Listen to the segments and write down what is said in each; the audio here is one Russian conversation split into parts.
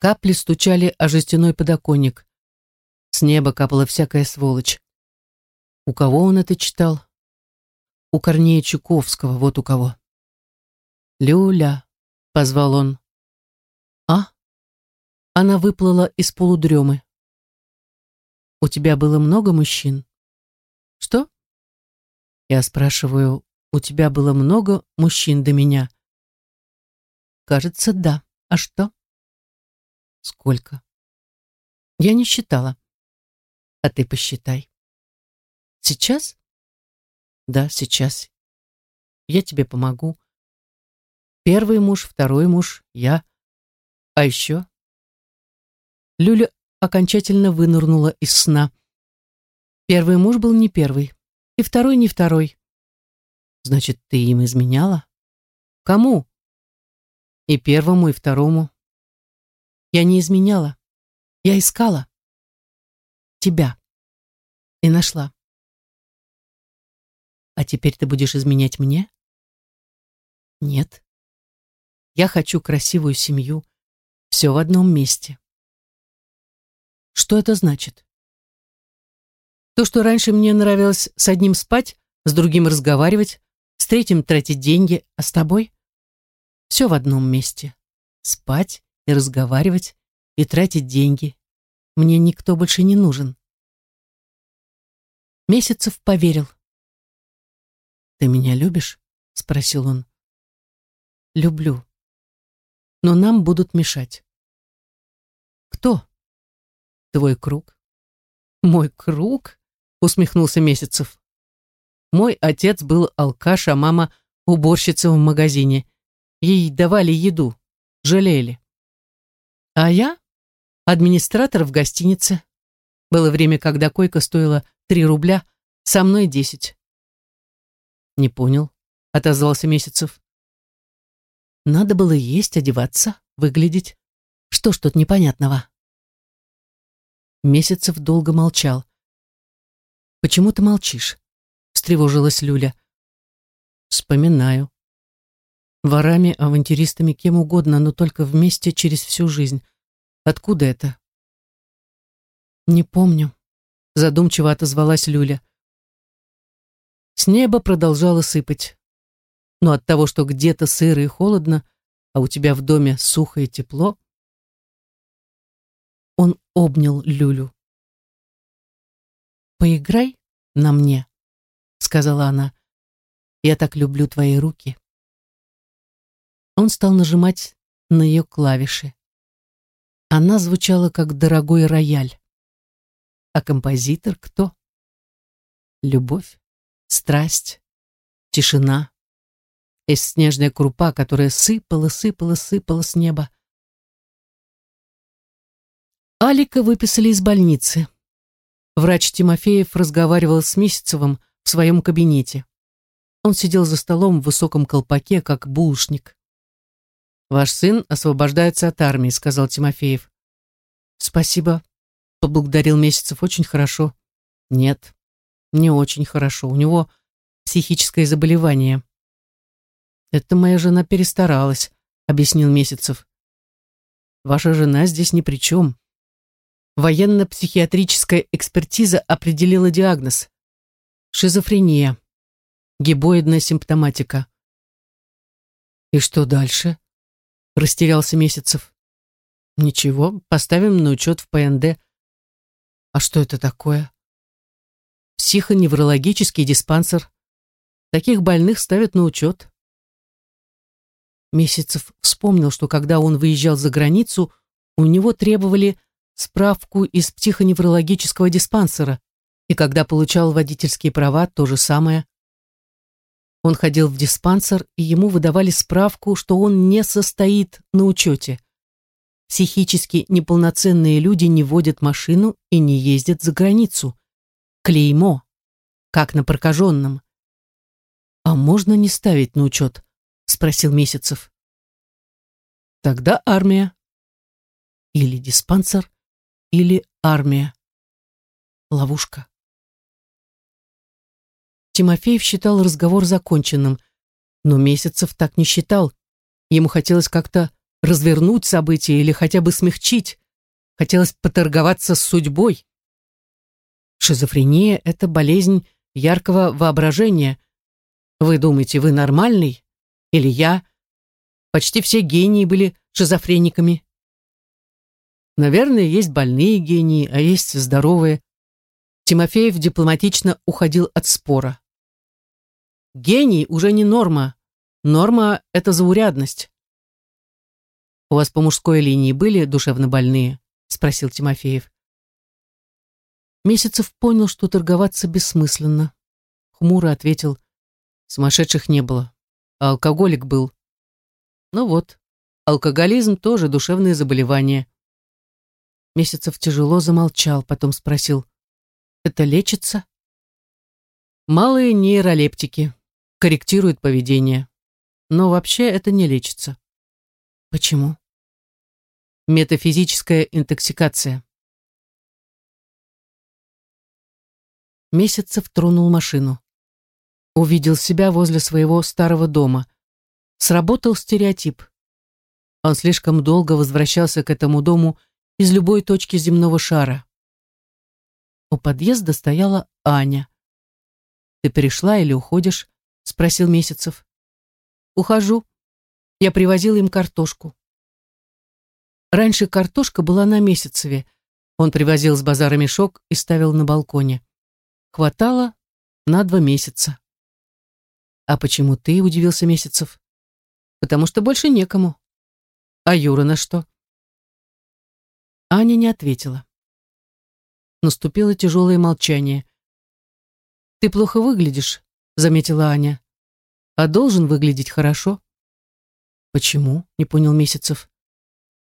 Капли стучали о жестяной подоконник. С неба капала всякая сволочь. У кого он это читал? У Корнея Чуковского, вот у кого. «Люля», — позвал он. «А?» Она выплыла из полудремы. «У тебя было много мужчин?» «Что?» Я спрашиваю, у тебя было много мужчин до меня? Кажется, да. А что? Сколько? Я не считала. А ты посчитай. Сейчас? Да, сейчас. Я тебе помогу. Первый муж, второй муж, я. А еще? Люля окончательно вынырнула из сна. Первый муж был не первый, и второй не второй. Значит, ты им изменяла? Кому? И первому, и второму. Я не изменяла. Я искала. Тебя. И нашла. А теперь ты будешь изменять мне? Нет. Я хочу красивую семью. Все в одном месте. Что это значит? То, что раньше мне нравилось с одним спать, с другим разговаривать, с третьим тратить деньги, а с тобой все в одном месте. Спать и разговаривать, и тратить деньги. Мне никто больше не нужен. Месяцев поверил. «Ты меня любишь?» — спросил он. «Люблю. Но нам будут мешать». «Кто?» «Твой круг». «Мой круг?» — усмехнулся Месяцев. Мой отец был алкаш, а мама уборщица в магазине. Ей давали еду, жалели. А я администратор в гостинице. Было время, когда койка стоила три рубля, со мной десять. Не понял, отозвался Месяцев. Надо было есть, одеваться, выглядеть. Что ж тут непонятного? Месяцев долго молчал. Почему ты молчишь? встревожилась Люля. Вспоминаю. Ворами, авантюристами, кем угодно, но только вместе через всю жизнь. Откуда это? Не помню. Задумчиво отозвалась Люля. С неба продолжало сыпать. Но от того, что где-то сыро и холодно, а у тебя в доме сухо и тепло, он обнял Люлю. «Поиграй на мне», сказала она. «Я так люблю твои руки». Он стал нажимать на ее клавиши. Она звучала как дорогой рояль. А композитор кто? Любовь, страсть, тишина и снежная крупа, которая сыпала, сыпала, сыпала с неба. Алика выписали из больницы. Врач Тимофеев разговаривал с Месяцевым, в своем кабинете. Он сидел за столом в высоком колпаке, как булочник. «Ваш сын освобождается от армии», — сказал Тимофеев. «Спасибо», — поблагодарил Месяцев, — «очень хорошо». «Нет, не очень хорошо. У него психическое заболевание». «Это моя жена перестаралась», — объяснил Месяцев. «Ваша жена здесь ни при чем. Военно-психиатрическая экспертиза определила диагноз Шизофрения. Гибоидная симптоматика. И что дальше? Растерялся Месяцев. Ничего, поставим на учет в ПНД. А что это такое? Психоневрологический диспансер. Таких больных ставят на учет. Месяцев вспомнил, что когда он выезжал за границу, у него требовали справку из психоневрологического диспансера, и когда получал водительские права, то же самое. Он ходил в диспансер, и ему выдавали справку, что он не состоит на учете. Психически неполноценные люди не водят машину и не ездят за границу. Клеймо, как на прокаженном. «А можно не ставить на учет?» — спросил Месяцев. «Тогда армия. Или диспансер, или армия. Ловушка. Тимофеев считал разговор законченным, но Месяцев так не считал. Ему хотелось как-то развернуть события или хотя бы смягчить. Хотелось поторговаться с судьбой. Шизофрения — это болезнь яркого воображения. Вы думаете, вы нормальный? Или я? Почти все гении были шизофрениками. Наверное, есть больные гении, а есть здоровые. Тимофеев дипломатично уходил от спора. Гений уже не норма. Норма — это заурядность. «У вас по мужской линии были душевно больные?» — спросил Тимофеев. Месяцев понял, что торговаться бессмысленно. Хмуро ответил, сумасшедших не было, а алкоголик был. Ну вот, алкоголизм тоже душевное заболевание. Месяцев тяжело замолчал, потом спросил, это лечится? Малые нейролептики, корректируют поведение. Но вообще это не лечится. Почему? Метафизическая интоксикация. Месяцев тронул машину. Увидел себя возле своего старого дома. Сработал стереотип. Он слишком долго возвращался к этому дому из любой точки земного шара. У подъезда стояла Аня. «Ты пришла или уходишь?» — спросил Месяцев. «Ухожу. Я привозил им картошку». Раньше картошка была на Месяцеве. Он привозил с базара мешок и ставил на балконе. Хватало на два месяца. «А почему ты?» — удивился Месяцев. «Потому что больше некому». «А Юра на что?» Аня не ответила. Наступило тяжелое молчание. «Ты плохо выглядишь», — заметила Аня. «А должен выглядеть хорошо». «Почему?» — не понял Месяцев.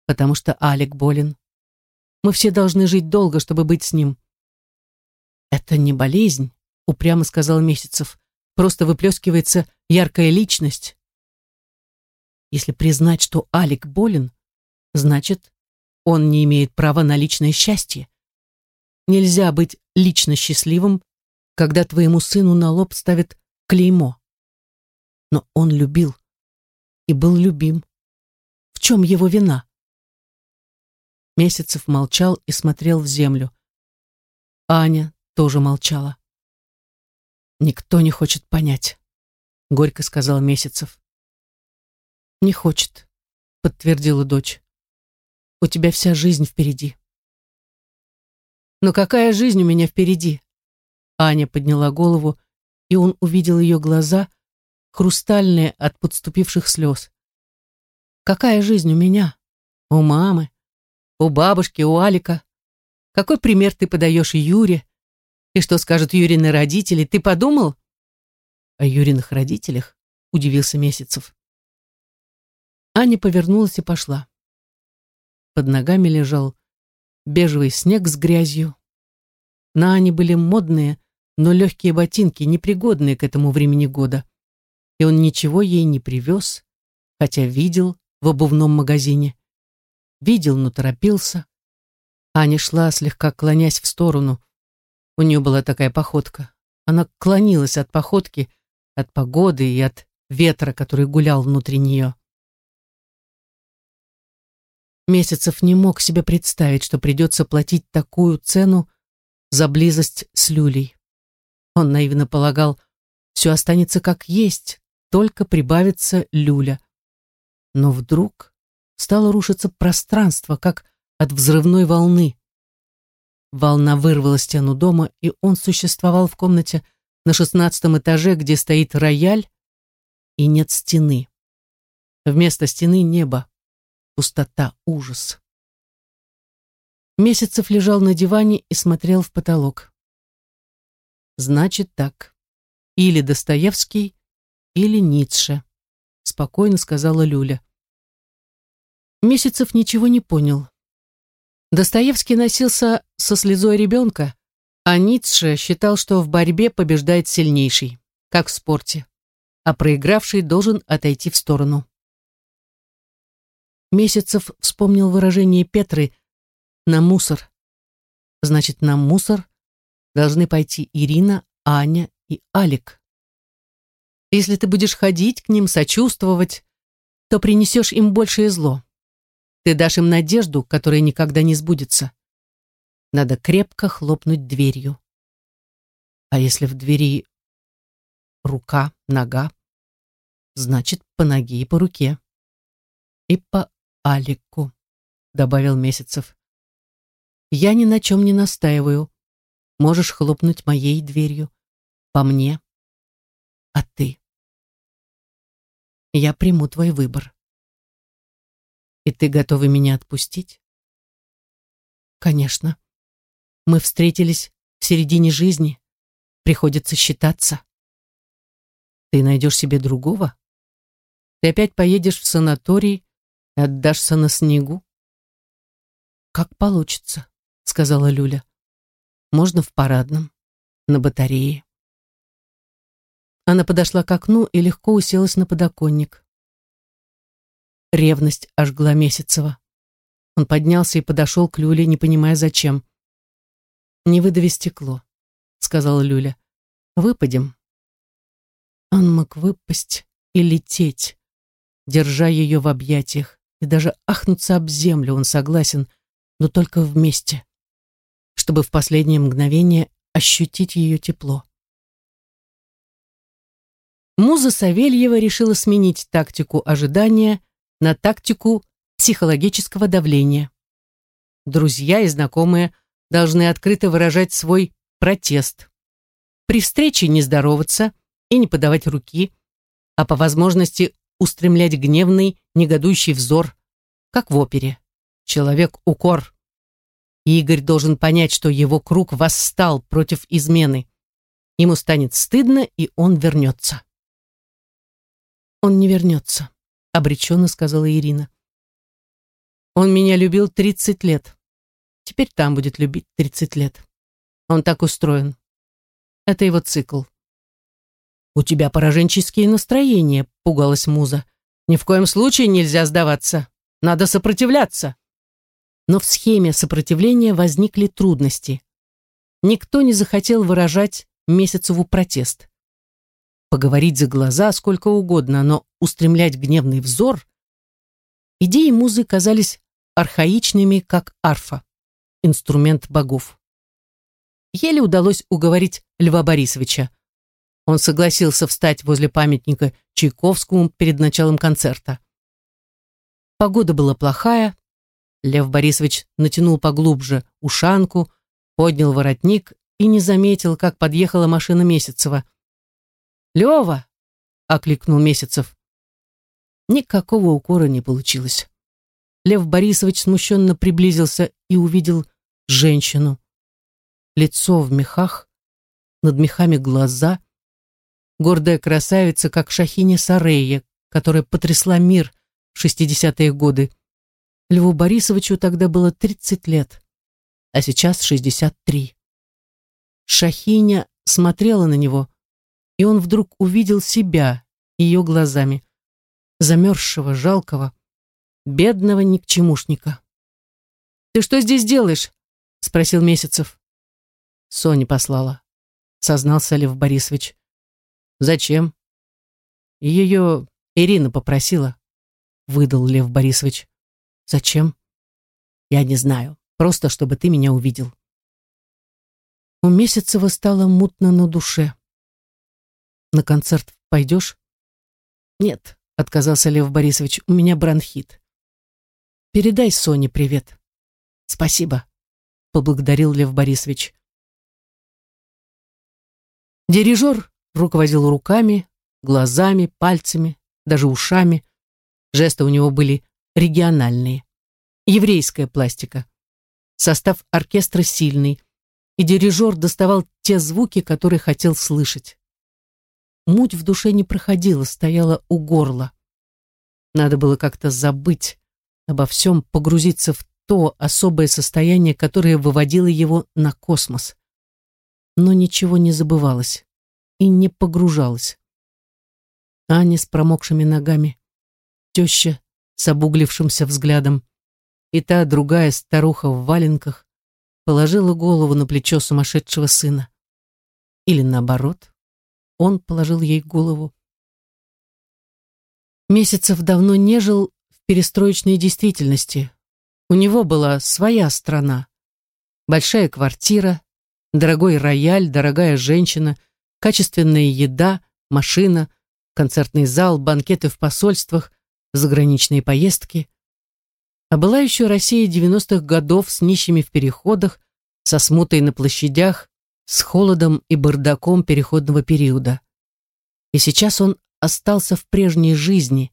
«Потому что Алик болен. Мы все должны жить долго, чтобы быть с ним. «Это не болезнь», — упрямо сказал Месяцев. «Просто выплескивается яркая личность». Если признать, что Алик болен, значит, он не имеет права на личное счастье. Нельзя быть лично счастливым, когда твоему сыну на лоб ставят клеймо. Но он любил и был любим. В чем его вина? Месяцев молчал и смотрел в землю. Аня тоже молчала. «Никто не хочет понять», — горько сказал Месяцев. «Не хочет», — подтвердила дочь. «У тебя вся жизнь впереди». «Но какая жизнь у меня впереди?» Аня подняла голову, и он увидел ее глаза, хрустальные от подступивших слез. «Какая жизнь у меня? У мамы? У бабушки, у Алика? Какой пример ты подаешь Юре? И что скажут Юрины родители? Ты подумал? О Юриных родителях? Удивился Месяцев. Аня повернулась и пошла. Под ногами лежал бежевый снег с грязью. На Ане были модные, но легкие ботинки, непригодные к этому времени года. И он ничего ей не привез, хотя видел в обувном магазине. Видел, но торопился. Аня шла, слегка клонясь в сторону, у нее была такая походка. Она клонилась от походки, от погоды и от ветра, который гулял внутри нее. Месяцев не мог себе представить, что придется платить такую цену за близость с Люлей. Он наивно полагал, все останется как есть, только прибавится Люля. Но вдруг стало рушиться пространство, как от взрывной волны. Волна вырвала стену дома, и он существовал в комнате на шестнадцатом этаже, где стоит рояль, и нет стены. Вместо стены небо, пустота, ужас. Месяцев лежал на диване и смотрел в потолок. Значит так. Или Достоевский, или Ницше, спокойно сказала Люля. Месяцев ничего не понял. Достоевский носился со слезой ребенка, а Ницше считал, что в борьбе побеждает сильнейший, как в спорте, а проигравший должен отойти в сторону. Месяцев вспомнил выражение Петры «на мусор». Значит, на мусор должны пойти Ирина, Аня и Алик. Если ты будешь ходить к ним, сочувствовать, то принесешь им большее зло. Ты дашь им надежду, которая никогда не сбудется. Надо крепко хлопнуть дверью. А если в двери рука, нога, значит, по ноге и по руке. И по Алику, добавил Месяцев. Я ни на чем не настаиваю. Можешь хлопнуть моей дверью. По мне. А ты? Я приму твой выбор. И ты готова меня отпустить? Конечно. Мы встретились в середине жизни. Приходится считаться. Ты найдешь себе другого? Ты опять поедешь в санаторий и отдашься на снегу? Как получится, сказала Люля. Можно в парадном, на батарее. Она подошла к окну и легко уселась на подоконник. Ревность ожгла Месяцева. Он поднялся и подошел к Люле, не понимая, зачем. «Не выдави стекло», — сказала Люля. «Выпадем». Он мог выпасть и лететь, держа ее в объятиях, и даже ахнуться об землю он согласен, но только вместе, чтобы в последнее мгновение ощутить ее тепло. Муза Савельева решила сменить тактику ожидания на тактику психологического давления. Друзья и знакомые должны открыто выражать свой протест. При встрече не здороваться и не подавать руки, а по возможности устремлять гневный, негодующий взор, как в опере. Человек-укор. Игорь должен понять, что его круг восстал против измены. Ему станет стыдно, и он вернется. Он не вернется, обреченно сказала Ирина. Он меня любил 30 лет. Теперь там будет любить 30 лет. Он так устроен. Это его цикл. «У тебя пораженческие настроения», — пугалась Муза. «Ни в коем случае нельзя сдаваться. Надо сопротивляться». Но в схеме сопротивления возникли трудности. Никто не захотел выражать Месяцеву протест поговорить за глаза сколько угодно, но устремлять гневный взор... Идеи музы казались архаичными, как арфа, инструмент богов. Еле удалось уговорить Льва Борисовича. Он согласился встать возле памятника Чайковскому перед началом концерта. Погода была плохая. Лев Борисович натянул поглубже ушанку, поднял воротник и не заметил, как подъехала машина Месяцева – «Лева!» — окликнул Месяцев. Никакого укора не получилось. Лев Борисович смущенно приблизился и увидел женщину. Лицо в мехах, над мехами глаза. Гордая красавица, как Шахиня Сарея, которая потрясла мир в шестидесятые годы. Льву Борисовичу тогда было 30 лет, а сейчас 63. Шахиня смотрела на него, и он вдруг увидел себя ее глазами, замерзшего, жалкого, бедного никчемушника. «Ты что здесь делаешь?» — спросил Месяцев. Соня послала, сознался Лев Борисович. «Зачем?» Ее Ирина попросила, выдал Лев Борисович. «Зачем?» «Я не знаю, просто чтобы ты меня увидел». У Месяцева стало мутно на душе. На концерт пойдешь? Нет, отказался Лев Борисович, у меня бронхит. Передай Соне привет. Спасибо, поблагодарил Лев Борисович. Дирижер руководил руками, глазами, пальцами, даже ушами. Жесты у него были региональные. Еврейская пластика. Состав оркестра сильный, и дирижер доставал те звуки, которые хотел слышать. Муть в душе не проходила, стояла у горла. Надо было как-то забыть обо всем, погрузиться в то особое состояние, которое выводило его на космос. Но ничего не забывалось и не погружалось. Аня с промокшими ногами, теща с обуглившимся взглядом, и та другая старуха в валенках положила голову на плечо сумасшедшего сына. Или наоборот. Он положил ей голову. Месяцев давно не жил в перестроечной действительности. У него была своя страна. Большая квартира, дорогой рояль, дорогая женщина, качественная еда, машина, концертный зал, банкеты в посольствах, заграничные поездки. А была еще Россия 90-х годов с нищими в переходах, со смутой на площадях, с холодом и бардаком переходного периода. И сейчас он остался в прежней жизни,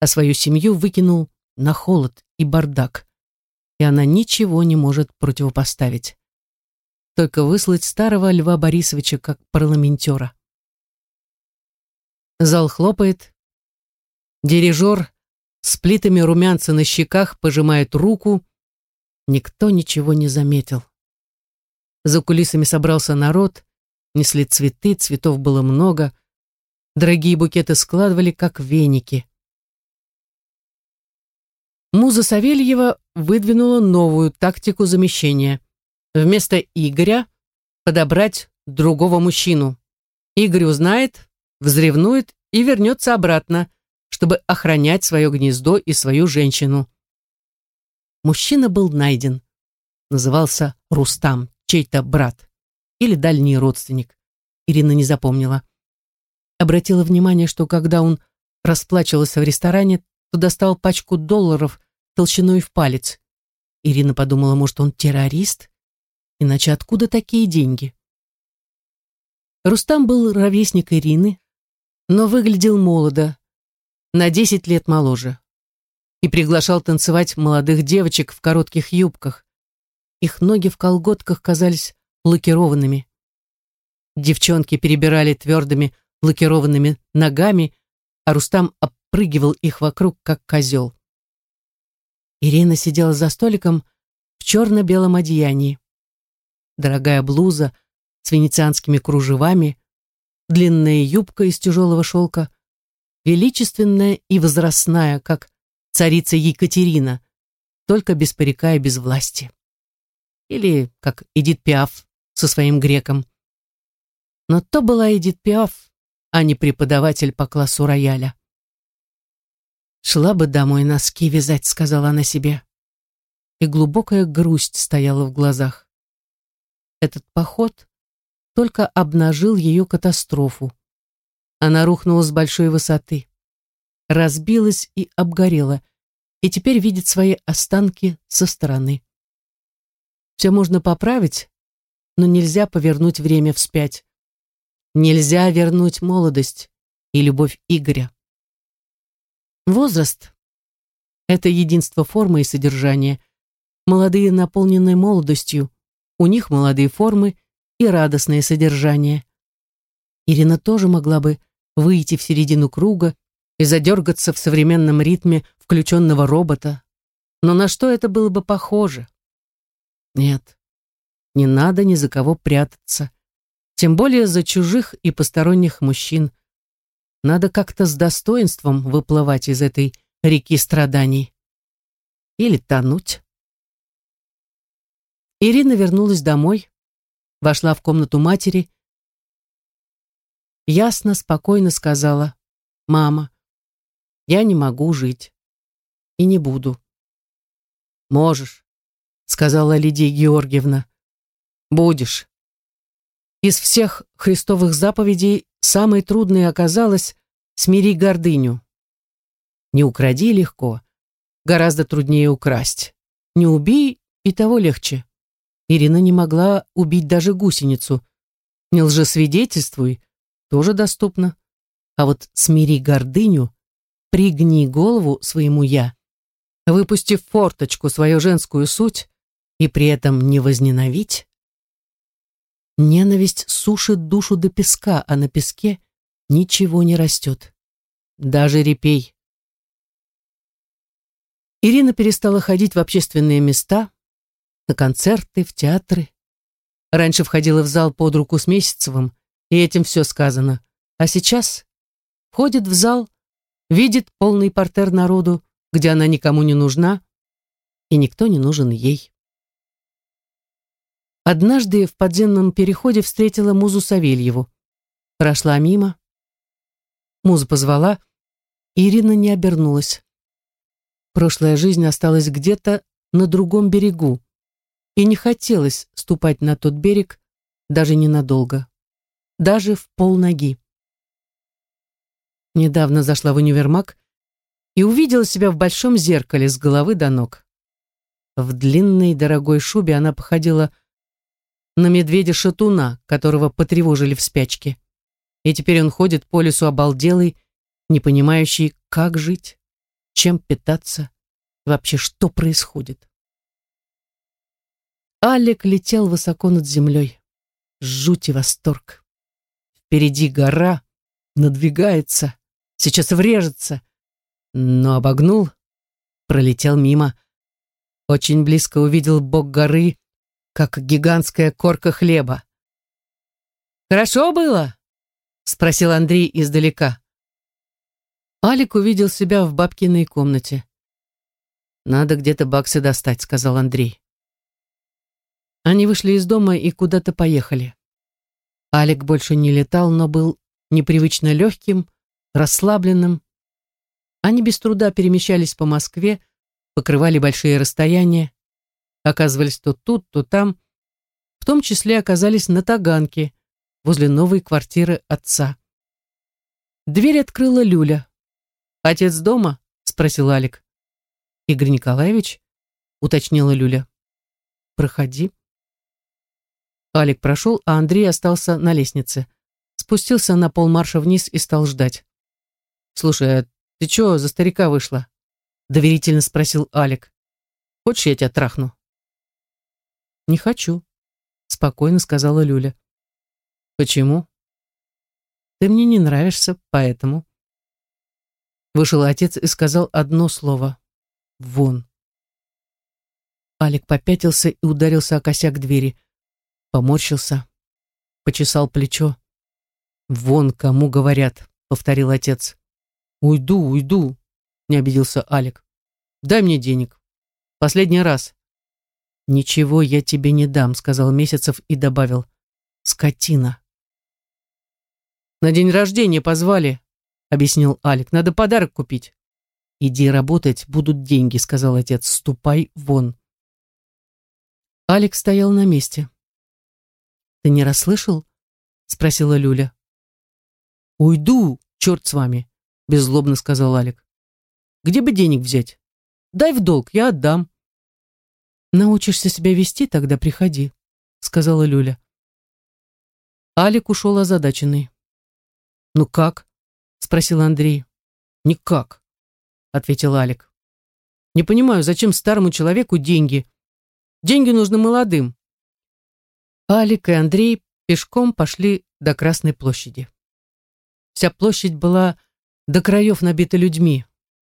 а свою семью выкинул на холод и бардак. И она ничего не может противопоставить. Только выслать старого Льва Борисовича как парламентера. Зал хлопает. Дирижер с плитами румянца на щеках пожимает руку. Никто ничего не заметил. За кулисами собрался народ, несли цветы, цветов было много. Дорогие букеты складывали, как веники. Муза Савельева выдвинула новую тактику замещения. Вместо Игоря подобрать другого мужчину. Игорь узнает, взревнует и вернется обратно, чтобы охранять свое гнездо и свою женщину. Мужчина был найден. Назывался Рустам, чей-то брат или дальний родственник. Ирина не запомнила. Обратила внимание, что когда он расплачивался в ресторане, то достал пачку долларов толщиной в палец. Ирина подумала, может, он террорист? Иначе откуда такие деньги? Рустам был ровесник Ирины, но выглядел молодо, на 10 лет моложе, и приглашал танцевать молодых девочек в коротких юбках. Их ноги в колготках казались лакированными. Девчонки перебирали твердыми лакированными ногами, а Рустам обпрыгивал их вокруг, как козел. Ирина сидела за столиком в черно-белом одеянии. Дорогая блуза с венецианскими кружевами, длинная юбка из тяжелого шелка, величественная и возрастная, как царица Екатерина, только без парика и без власти. Или как Эдит Пиаф со своим греком. Но то была Эдит Пиаф, а не преподаватель по классу рояля. «Шла бы домой носки вязать», — сказала она себе. И глубокая грусть стояла в глазах. Этот поход только обнажил ее катастрофу. Она рухнула с большой высоты, разбилась и обгорела, и теперь видит свои останки со стороны. Все можно поправить, но нельзя повернуть время вспять. Нельзя вернуть молодость и любовь Игоря. Возраст — это единство формы и содержания. Молодые наполнены молодостью, у них молодые формы и радостное содержание. Ирина тоже могла бы выйти в середину круга и задергаться в современном ритме включенного робота. Но на что это было бы похоже? Нет, не надо ни за кого прятаться. Тем более за чужих и посторонних мужчин. Надо как-то с достоинством выплывать из этой реки страданий. Или тонуть. Ирина вернулась домой, вошла в комнату матери. Ясно, спокойно сказала, «Мама, я не могу жить. И не буду». «Можешь», — сказала Лидия Георгиевна. «Будешь». Из всех христовых заповедей Самой трудной оказалось «смири гордыню». Не укради легко, гораздо труднее украсть. Не убей, и того легче. Ирина не могла убить даже гусеницу. Не лжесвидетельствуй, тоже доступно. А вот смири гордыню, пригни голову своему «я», выпустив форточку свою женскую суть и при этом не возненавидь, Ненависть сушит душу до песка, а на песке ничего не растет. Даже репей. Ирина перестала ходить в общественные места, на концерты, в театры. Раньше входила в зал под руку с Месяцевым, и этим все сказано. А сейчас ходит в зал, видит полный портер народу, где она никому не нужна, и никто не нужен ей. Однажды в подземном переходе встретила Музу Савельеву. Прошла мимо. Муза позвала. Ирина не обернулась. Прошлая жизнь осталась где-то на другом берегу, и не хотелось ступать на тот берег даже ненадолго, даже в полноги. Недавно зашла в универмаг и увидела себя в большом зеркале с головы до ног. В длинной дорогой шубе она походила на медведя-шатуна, которого потревожили в спячке. И теперь он ходит по лесу обалделый, не понимающий, как жить, чем питаться, вообще что происходит. Алек летел высоко над землей. Жуть и восторг. Впереди гора, надвигается, сейчас врежется. Но обогнул, пролетел мимо. Очень близко увидел бок горы, как гигантская корка хлеба. «Хорошо было?» — спросил Андрей издалека. Алик увидел себя в бабкиной комнате. «Надо где-то баксы достать», — сказал Андрей. Они вышли из дома и куда-то поехали. Алик больше не летал, но был непривычно легким, расслабленным. Они без труда перемещались по Москве, покрывали большие расстояния, оказывались то тут, то там, в том числе оказались на Таганке, возле новой квартиры отца. Дверь открыла Люля. «Отец дома?» — спросил Алик. «Игорь Николаевич?» — уточнила Люля. «Проходи». Алик прошел, а Андрей остался на лестнице. Спустился на полмарша вниз и стал ждать. «Слушай, а ты чё за старика вышла?» — доверительно спросил Алик. «Хочешь, я тебя трахну?» «Не хочу», — спокойно сказала Люля. «Почему?» «Ты мне не нравишься, поэтому». Вышел отец и сказал одно слово. «Вон». Алик попятился и ударился о косяк двери. Поморщился, почесал плечо. «Вон кому говорят», — повторил отец. «Уйду, уйду», — не обиделся Алик. «Дай мне денег. Последний раз». «Ничего я тебе не дам», — сказал Месяцев и добавил. «Скотина». «На день рождения позвали», — объяснил Алик. «Надо подарок купить». «Иди работать, будут деньги», — сказал отец. «Ступай вон». Алик стоял на месте. «Ты не расслышал?» — спросила Люля. «Уйду, черт с вами», — беззлобно сказал Алик. «Где бы денег взять? Дай в долг, я отдам». «Научишься себя вести, тогда приходи», — сказала Люля. Алик ушел озадаченный. «Ну как?» — спросил Андрей. «Никак», — ответил Алик. «Не понимаю, зачем старому человеку деньги? Деньги нужны молодым». Алик и Андрей пешком пошли до Красной площади. Вся площадь была до краев набита людьми.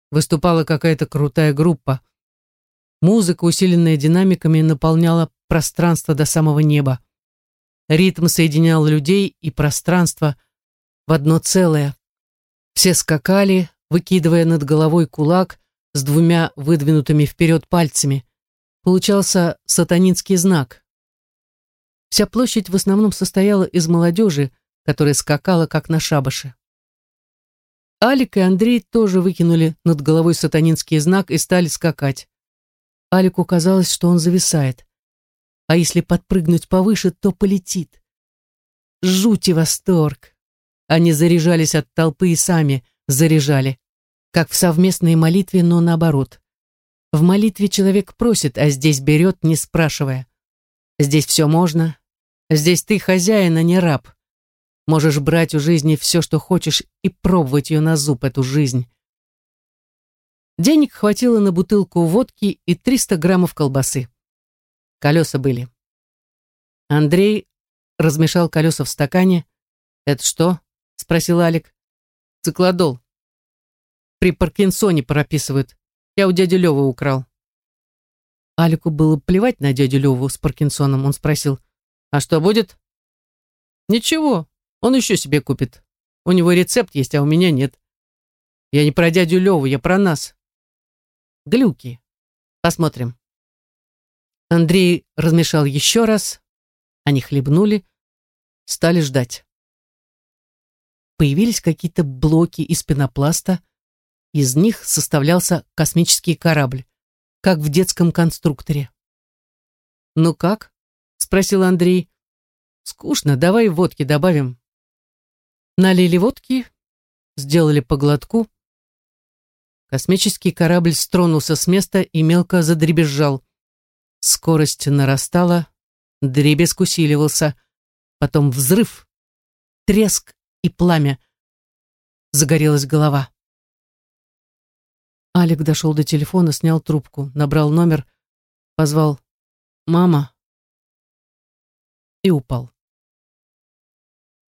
Выступала какая-то крутая группа. Музыка, усиленная динамиками, наполняла пространство до самого неба. Ритм соединял людей и пространство в одно целое. Все скакали, выкидывая над головой кулак с двумя выдвинутыми вперед пальцами. Получался сатанинский знак. Вся площадь в основном состояла из молодежи, которая скакала, как на шабаше. Алик и Андрей тоже выкинули над головой сатанинский знак и стали скакать. Алику казалось, что он зависает. А если подпрыгнуть повыше, то полетит. Жуть и восторг. Они заряжались от толпы и сами заряжали, как в совместной молитве, но наоборот. В молитве человек просит, а здесь берет, не спрашивая. Здесь все можно. Здесь ты хозяин, а не раб. Можешь брать у жизни все, что хочешь, и пробовать ее на зуб, эту жизнь. Денег хватило на бутылку водки и 300 граммов колбасы. Колеса были. Андрей размешал колеса в стакане. «Это что?» — спросил Алик. «Циклодол. При Паркинсоне прописывают. Я у дяди Лёвы украл». Алику было плевать на дядю Леву с Паркинсоном. Он спросил, «А что будет?» «Ничего, он еще себе купит. У него рецепт есть, а у меня нет. Я не про дядю Леву, я про нас. Глюки. Посмотрим. Андрей размешал еще раз. Они хлебнули, стали ждать. Появились какие-то блоки из пенопласта. из них составлялся космический корабль, как в детском конструкторе. «Ну как?» — спросил Андрей. «Скучно, давай водки добавим». Налили водки, сделали по глотку. Космический корабль стронулся с места и мелко задребезжал. Скорость нарастала, дребезг усиливался, потом взрыв, треск и пламя. Загорелась голова. Алик дошел до телефона, снял трубку, набрал номер, позвал «Мама» и упал.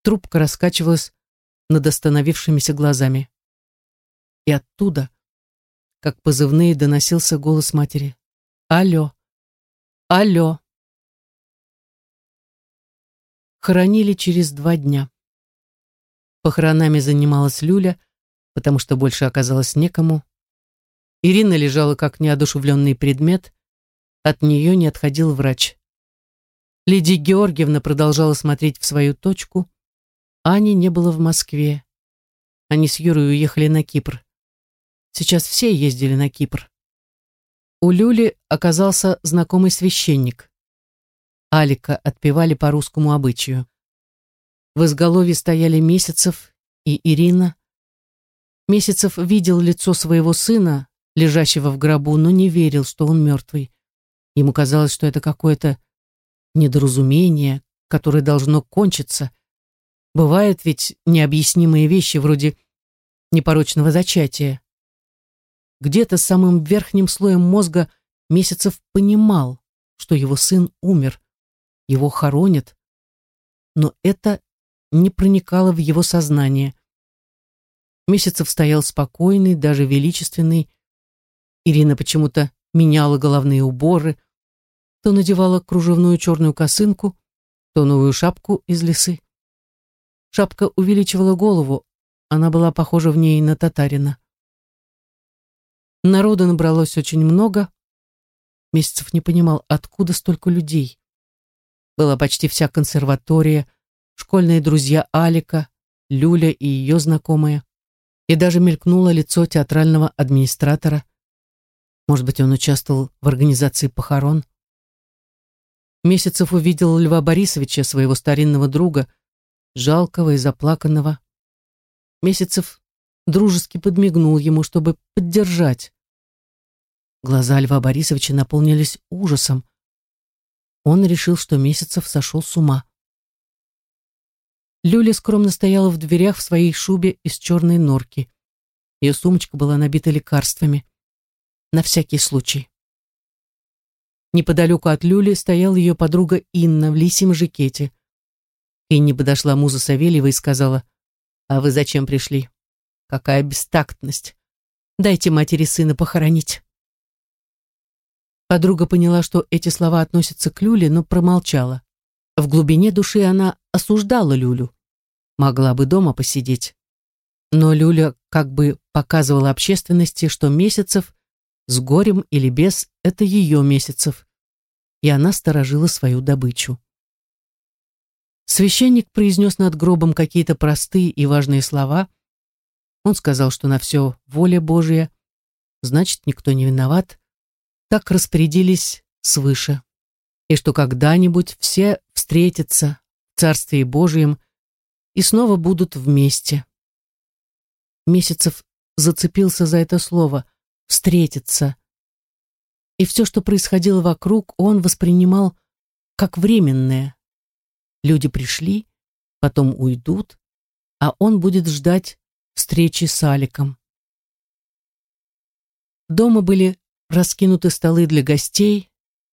Трубка раскачивалась над остановившимися глазами. И оттуда, как позывные, доносился голос матери. «Алло! Алло!» Хоронили через два дня. Похоронами занималась Люля, потому что больше оказалось некому. Ирина лежала как неодушевленный предмет, от нее не отходил врач. Лидия Георгиевна продолжала смотреть в свою точку. Ани не было в Москве. Они с Юрой уехали на Кипр. Сейчас все ездили на Кипр. У Люли оказался знакомый священник. Алика отпевали по русскому обычаю. В изголовье стояли Месяцев и Ирина. Месяцев видел лицо своего сына, лежащего в гробу, но не верил, что он мертвый. Ему казалось, что это какое-то недоразумение, которое должно кончиться. Бывают ведь необъяснимые вещи вроде непорочного зачатия. Где-то самым верхним слоем мозга Месяцев понимал, что его сын умер, его хоронят, но это не проникало в его сознание. Месяцев стоял спокойный, даже величественный. Ирина почему-то меняла головные уборы, то надевала кружевную черную косынку, то новую шапку из лисы. Шапка увеличивала голову, она была похожа в ней на татарина. Народа набралось очень много. Месяцев не понимал, откуда столько людей. Была почти вся консерватория, школьные друзья Алика, Люля и ее знакомые. И даже мелькнуло лицо театрального администратора. Может быть, он участвовал в организации похорон? Месяцев увидел Льва Борисовича, своего старинного друга, жалкого и заплаканного. Месяцев дружески подмигнул ему, чтобы поддержать. Глаза Льва Борисовича наполнились ужасом. Он решил, что Месяцев сошел с ума. Люля скромно стояла в дверях в своей шубе из черной норки. Ее сумочка была набита лекарствами. На всякий случай. Неподалеку от Люли стояла ее подруга Инна в лисьем жакете. Инне подошла муза Савельева и сказала, «А вы зачем пришли? Какая бестактность! Дайте матери сына похоронить». Подруга поняла, что эти слова относятся к Люле, но промолчала. В глубине души она осуждала Люлю. Могла бы дома посидеть. Но Люля как бы показывала общественности, что Месяцев с горем или без — это ее Месяцев. И она сторожила свою добычу. Священник произнес над гробом какие-то простые и важные слова. Он сказал, что на все воля Божья, значит, никто не виноват. Так распорядились свыше и что когда-нибудь все встретятся в Царстве Божьем и снова будут вместе. Месяцев зацепился за это слово «встретиться». И все, что происходило вокруг, он воспринимал как временное. Люди пришли, потом уйдут, а он будет ждать встречи с Аликом. Дома были раскинуты столы для гостей,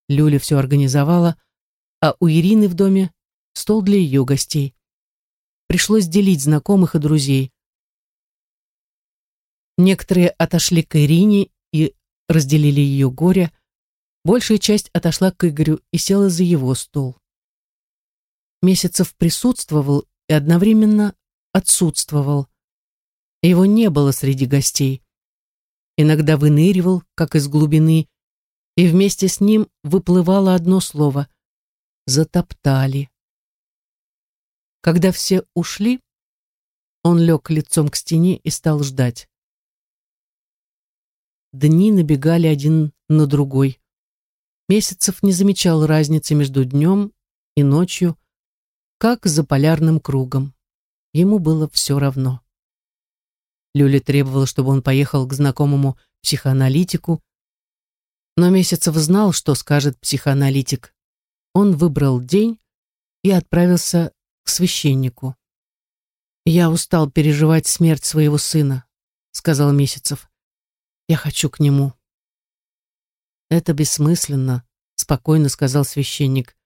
Люля все организовала, а у Ирины в доме стол для ее гостей. Пришлось делить знакомых и друзей. Некоторые отошли к Ирине и разделили ее горе, большая часть отошла к Игорю и села за его стол. Месяцев присутствовал и одновременно отсутствовал. Его не было среди гостей. Иногда выныривал, как из глубины, и вместе с ним выплывало одно слово — затоптали. Когда все ушли, он лег лицом к стене и стал ждать. Дни набегали один на другой. Месяцев не замечал разницы между днем и ночью, как за полярным кругом. Ему было все равно. Люля требовала, чтобы он поехал к знакомому психоаналитику, но Месяцев знал, что скажет психоаналитик. Он выбрал день и отправился к священнику. «Я устал переживать смерть своего сына», — сказал Месяцев. «Я хочу к нему». «Это бессмысленно», — спокойно сказал священник.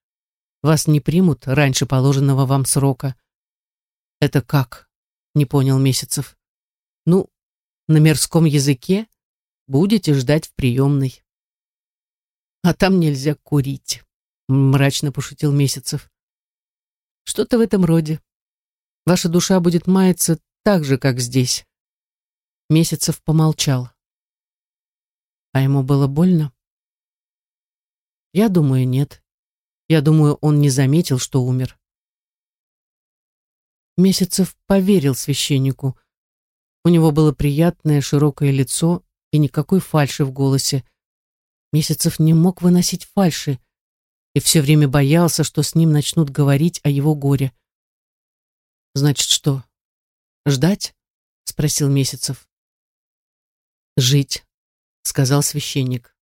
«Вас не примут раньше положенного вам срока». «Это как?» — не понял Месяцев. «Ну, на мирском языке будете ждать в приемной». «А там нельзя курить», — мрачно пошутил Месяцев. «Что-то в этом роде. Ваша душа будет маяться так же, как здесь». Месяцев помолчал. А ему было больно? Я думаю, нет. Я думаю, он не заметил, что умер. Месяцев поверил священнику. У него было приятное широкое лицо и никакой фальши в голосе. Месяцев не мог выносить фальши и все время боялся, что с ним начнут говорить о его горе. «Значит, что? Ждать?» — спросил Месяцев. «Жить», — сказал священник.